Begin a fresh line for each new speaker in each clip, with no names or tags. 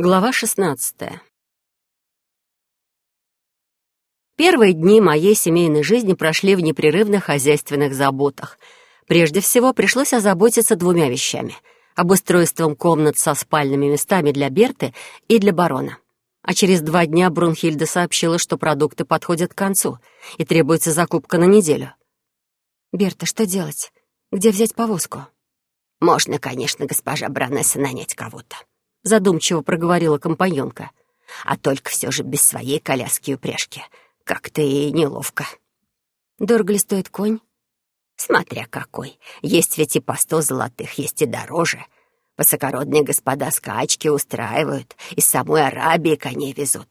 Глава 16. Первые дни моей семейной жизни прошли в непрерывных хозяйственных заботах. Прежде всего, пришлось озаботиться двумя вещами — обустройством комнат со спальными местами для Берты и для барона. А через два дня Брунхильда сообщила, что продукты подходят к концу, и требуется закупка на неделю. «Берта, что делать? Где взять повозку?»
«Можно, конечно, госпожа Бронесса, нанять кого-то», —
задумчиво проговорила компаньонка.
«А только все же без своей коляски и упряжки. Как-то и неловко».
«Дорого ли стоит конь?»
«Смотря какой. Есть ведь и по сто золотых, есть и дороже. Высокородные господа скачки устраивают, из самой Арабии коней везут.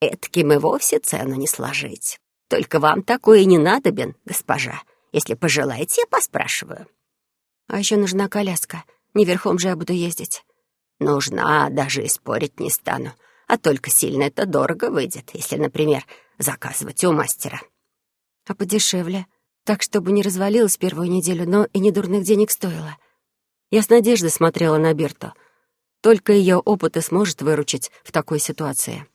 Этаким и вовсе цену не сложить. Только вам такое не надобен, госпожа. Если пожелаете, я поспрашиваю».
«А еще нужна коляска. Не верхом же я буду ездить».
Нужна, даже и спорить не стану. А только сильно это дорого выйдет, если, например, заказывать у мастера.
А подешевле. Так, чтобы не развалилась первую неделю, но и не дурных денег стоило. Я с надеждой смотрела на Берту. Только ее опыт и сможет выручить в такой ситуации.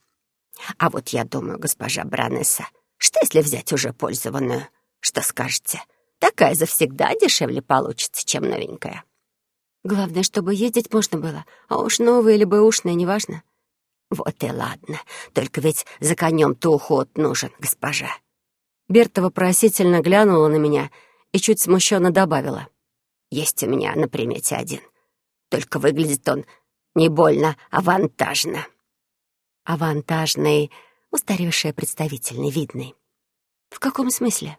А вот я думаю, госпожа Бранесса, что если взять уже пользованную? Что скажете? Такая завсегда дешевле получится, чем новенькая.
Главное, чтобы ездить можно было, а уж новые или бэушные, неважно.
Вот и ладно, только ведь за конем-то уход нужен, госпожа.
Берта вопросительно глянула на меня и чуть смущенно добавила.
Есть у меня на примете один. Только выглядит он не больно авантажно.
Авантажный, устаревший представительный, видный. В каком смысле?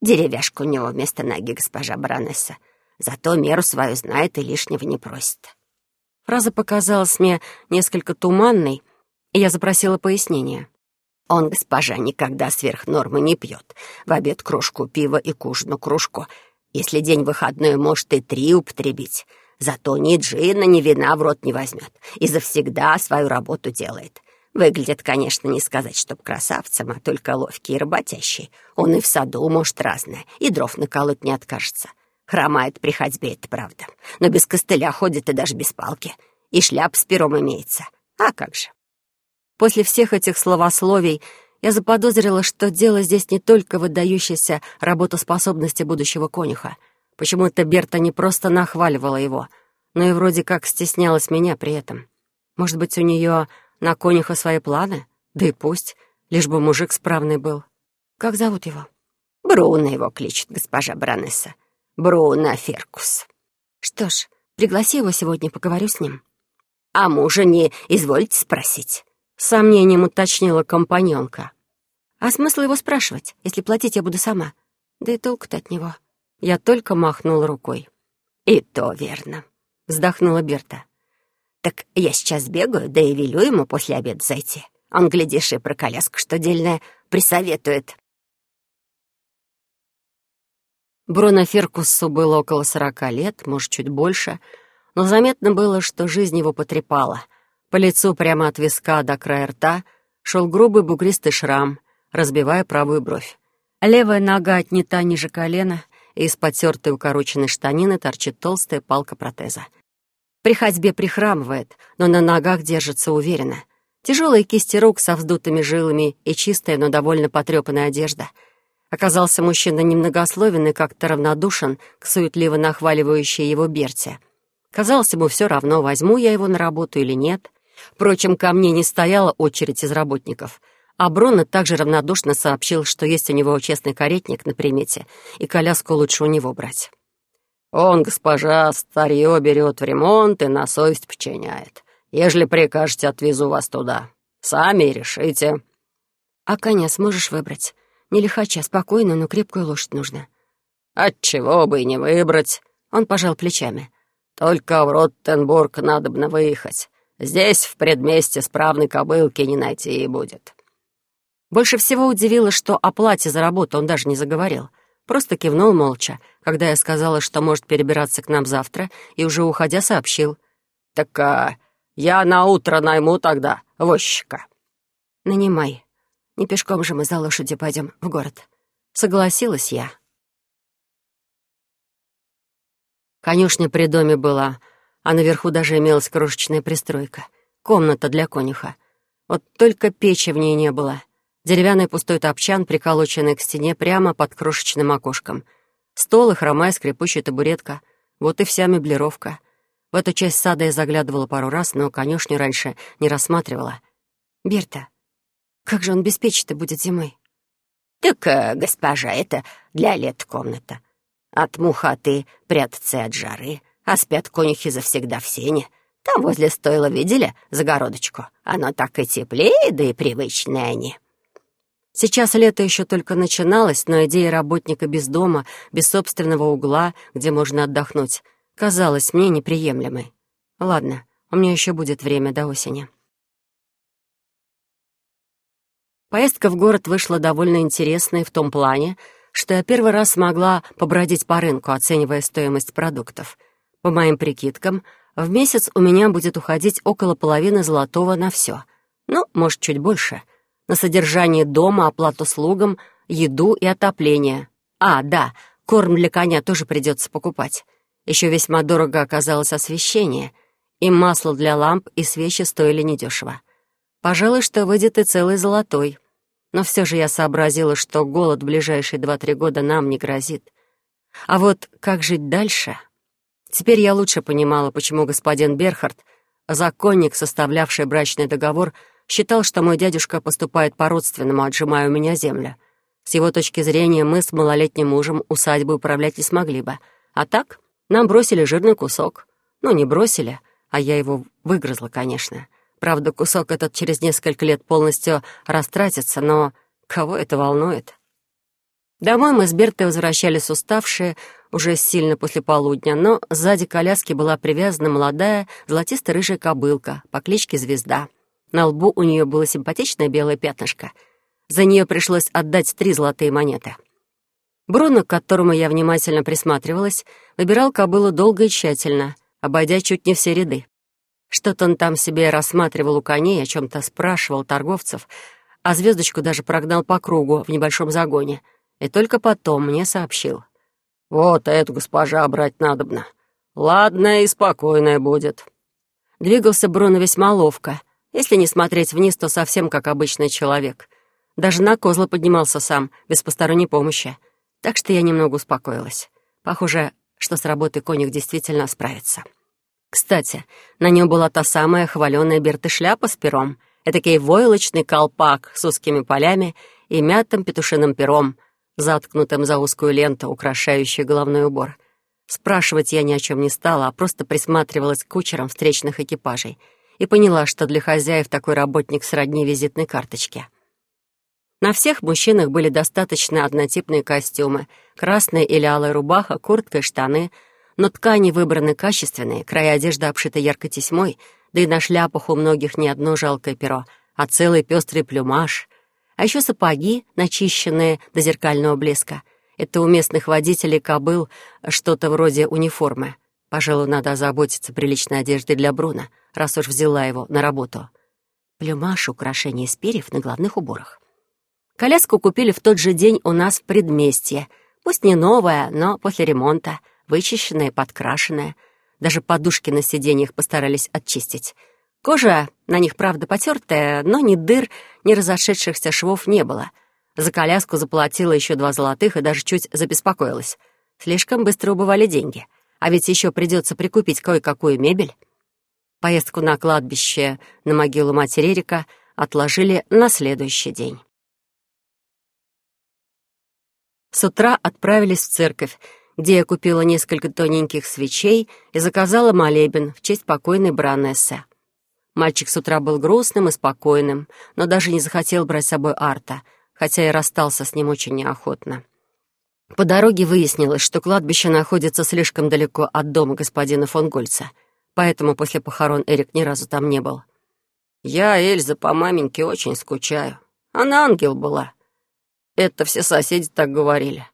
Деревяшка у него вместо ноги, госпожа баронесса. Зато меру свою знает и лишнего не просит.
Фраза показалась мне несколько туманной, и я запросила пояснение.
Он, госпожа, никогда сверх нормы не пьет. В обед кружку пива и к ужину кружку. Если день выходной, может и три употребить. Зато ни джина, ни вина в рот не возьмет. И завсегда свою работу делает. Выглядит, конечно, не сказать, чтоб красавцем, а только ловкий и работящий. Он и в саду может разное, и дров наколоть не откажется. Хромает при ходьбе, это правда. Но без костыля ходит и даже без палки. И шляп с пером имеется. А как же?
После всех этих словословий я заподозрила, что дело здесь не только выдающейся работоспособности будущего конюха. Почему-то Берта не просто нахваливала его, но и вроде как стеснялась меня при этом. Может быть, у нее на конюха свои планы? Да и пусть, лишь бы мужик справный был. Как зовут его?
Бруно его кличет госпожа Бронесса. Бруно Феркус.
Что ж, пригласи его сегодня, поговорю с ним.
А мужа не извольте спросить.
С сомнением уточнила компаньонка. А смысл его спрашивать, если платить я буду сама? Да и толку-то от него. Я только махнул рукой.
И то верно, вздохнула Берта. Так я сейчас бегаю, да и велю ему после обеда зайти. Он, глядишь, и про коляску что дельное присоветует.
Бруно Феркусу было около сорока лет, может, чуть больше, но заметно было, что жизнь его потрепала. По лицу прямо от виска до края рта шел грубый бугристый шрам, разбивая правую бровь. Левая нога отнята ниже колена, и из потертой укороченной штанины торчит толстая палка протеза. При ходьбе прихрамывает, но на ногах держится уверенно. Тяжелые кисти рук со вздутыми жилами и чистая, но довольно потрепанная одежда — Оказался мужчина немногословен и как-то равнодушен к суетливо нахваливающей его Берте. Казалось ему все равно, возьму я его на работу или нет. Впрочем, ко мне не стояла очередь из работников. А Бронно также равнодушно сообщил, что есть у него честный каретник на примете, и коляску лучше у него брать.
«Он, госпожа, старье берет в ремонт и на совесть починяет. Ежели прикажете, отвезу вас туда. Сами решите».
«А коня сможешь выбрать?» Не лихача, спокойно, но крепкую лошадь нужно.
Отчего бы и не выбрать.
Он пожал плечами.
Только в Роттенбург надобно выехать. Здесь, в предместе, справной кобылки не найти и будет.
Больше всего удивило, что о плате за работу он даже не заговорил. Просто кивнул молча, когда я сказала, что может перебираться к нам завтра, и уже уходя сообщил.
«Так а, я на утро найму тогда возчика».
«Нанимай», не пешком же мы за лошадью пойдем в город. Согласилась я. Конюшня при доме была, а наверху даже имелась крошечная пристройка. Комната для конюха. Вот только печи в ней не было. Деревянный пустой топчан, приколоченный к стене прямо под крошечным окошком. Стол и хромая скрипучая табуретка. Вот и вся меблировка. В эту часть сада я заглядывала пару раз, но конюшню раньше не рассматривала. «Берта, как же он без печи-то будет зимой?»
«Так, э, госпожа, это для лет комната. От мухоты прятаться от жары, а спят конюхи завсегда в сене. Там возле стойла видели загородочку? Оно так и теплее, да и привычные они».
Сейчас лето еще только начиналось, но идея работника без дома, без собственного угла, где можно отдохнуть, казалась мне неприемлемой. Ладно, у меня еще будет время до осени. Поездка в город вышла довольно интересной в том плане, что я первый раз смогла побродить по рынку, оценивая стоимость продуктов. По моим прикидкам, в месяц у меня будет уходить около половины золотого на все. Ну, может, чуть больше — на содержание дома, оплату слугам, еду и отопление. А, да, корм для коня тоже придется покупать. Еще весьма дорого оказалось освещение, и масло для ламп и свечи стоили недешево. Пожалуй, что выйдет и целый золотой. Но все же я сообразила, что голод в ближайшие два-три года нам не грозит. А вот как жить дальше? Теперь я лучше понимала, почему господин Берхард, законник, составлявший брачный договор, Считал, что мой дядюшка поступает по-родственному, отжимая у меня землю. С его точки зрения, мы с малолетним мужем усадьбы управлять не смогли бы. А так, нам бросили жирный кусок. Ну, не бросили, а я его выгрызла, конечно. Правда, кусок этот через несколько лет полностью растратится, но кого это волнует? Домой мы с Бертой возвращались уставшие, уже сильно после полудня, но сзади коляски была привязана молодая золотисто-рыжая кобылка по кличке Звезда — на лбу у нее было симпатичное белое пятнышко. За нее пришлось отдать три золотые монеты. Бруно, к которому я внимательно присматривалась, выбирал кобылу долго и тщательно, обойдя чуть не все ряды. Что-то он там себе рассматривал у коней, о чем-то спрашивал торговцев, а звездочку даже прогнал по кругу в небольшом загоне. И только потом мне сообщил. «Вот эту госпожа брать надобно. Ладная и спокойная будет». Двигался Бруно весьма ловко — если не смотреть вниз, то совсем как обычный человек. Даже на козла поднимался сам, без посторонней помощи. Так что я немного успокоилась. Похоже, что с работой конюх действительно справится. Кстати, на нем была та самая хваленая берты шляпа с пером, этакий войлочный колпак с узкими полями и мятым петушиным пером, заткнутым за узкую ленту, украшающую головной убор. Спрашивать я ни о чем не стала, а просто присматривалась к кучерам встречных экипажей — и поняла, что для хозяев такой работник сродни визитной карточке. На всех мужчинах были достаточно однотипные костюмы, красная или алая рубаха, куртка и штаны, но ткани выбраны качественные, края одежды обшиты яркой тесьмой, да и на шляпах у многих не одно жалкое перо, а целый пестрый плюмаж. А еще сапоги, начищенные до зеркального блеска. Это у местных водителей кобыл что-то вроде униформы. Пожалуй, надо озаботиться приличной одеждой для Бруна, раз уж взяла его на работу. Плюмаш — украшение из перьев на главных уборах. Коляску купили в тот же день у нас в предместье. Пусть не новая, но после ремонта, вычищенная, подкрашенная. Даже подушки на сиденьях постарались очистить. Кожа на них, правда, потертая, но ни дыр, ни разошедшихся швов не было. За коляску заплатила еще два золотых и даже чуть забеспокоилась. Слишком быстро убывали деньги — а ведь еще придется прикупить кое-какую мебель. Поездку на кладбище на могилу матери Эрика отложили на следующий день. С утра отправились в церковь, где я купила несколько тоненьких свечей и заказала молебен в честь покойной баронессы. Мальчик с утра был грустным и спокойным, но даже не захотел брать с собой Арта, хотя и расстался с ним очень неохотно. По дороге выяснилось, что кладбище находится слишком далеко от дома господина фон Гольца, поэтому после похорон Эрик ни разу там не был. «Я, Эльза, по маменьке очень скучаю. Она ангел была. Это все соседи так говорили.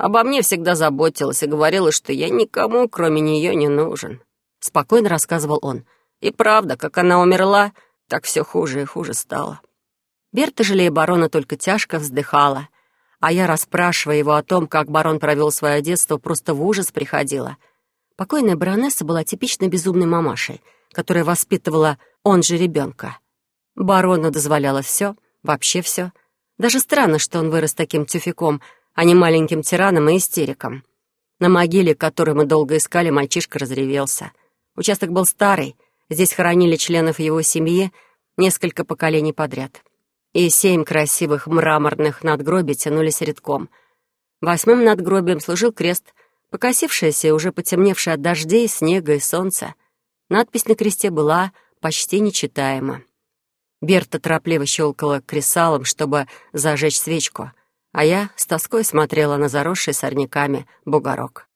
Обо мне всегда заботилась и говорила, что я никому, кроме нее, не нужен», — спокойно рассказывал он. «И правда, как она умерла, так все хуже и хуже стало». Берта, жалея барона, только тяжко вздыхала — а я, расспрашивая его о том, как барон провел свое детство, просто в ужас приходила. Покойная баронесса была типичной безумной мамашей, которая воспитывала он же ребенка. Барону дозволялось все, вообще все. Даже странно, что он вырос таким тюфяком, а не маленьким тираном и истериком. На могиле, которую мы долго искали, мальчишка разревелся. Участок был старый, здесь хоронили членов его семьи несколько поколений подряд. И семь красивых мраморных надгробий тянулись редком. Восьмым надгробием служил крест, покосившийся и уже потемневший от дождей, снега и солнца. Надпись на кресте была почти нечитаема. Берта торопливо щелкала кресалом, чтобы зажечь свечку, а я с тоской смотрела на заросший сорняками бугорок.